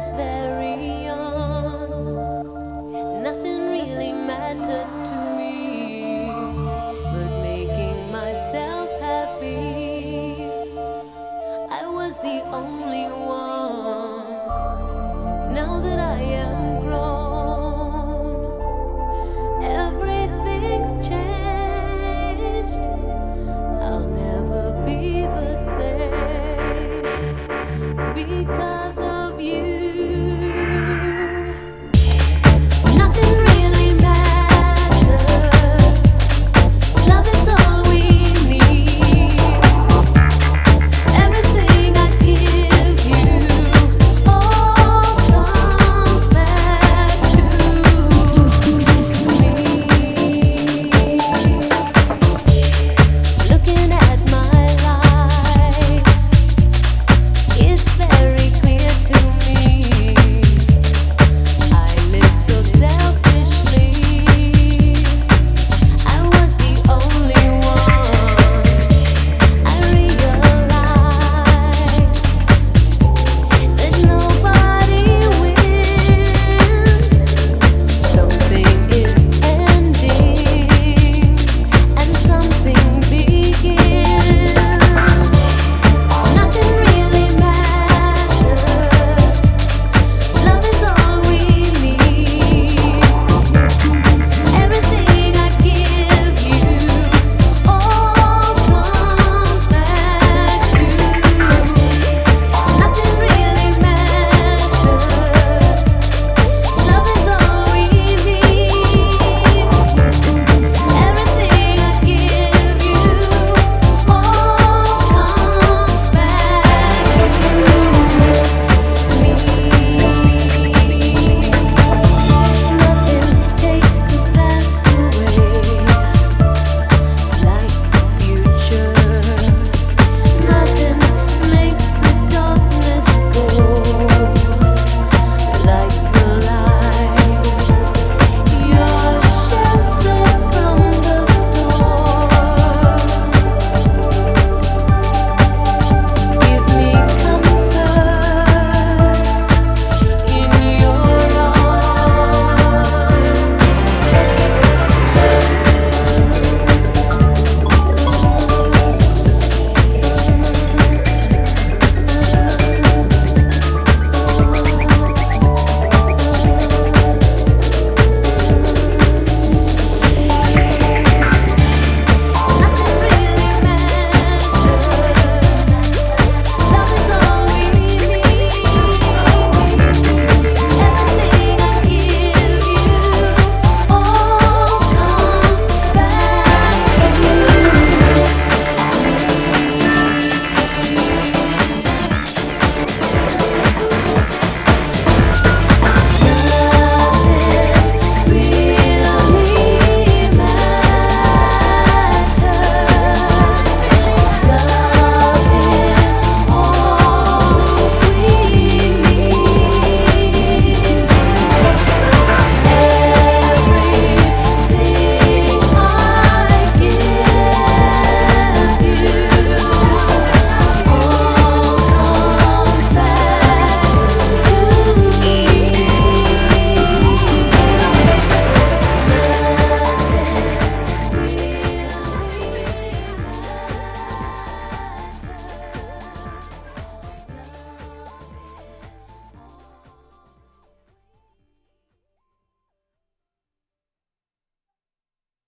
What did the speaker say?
was very young. Nothing really mattered to me but making myself happy. I was the only one. Now that I am grown, everything's changed. I'll never be the same because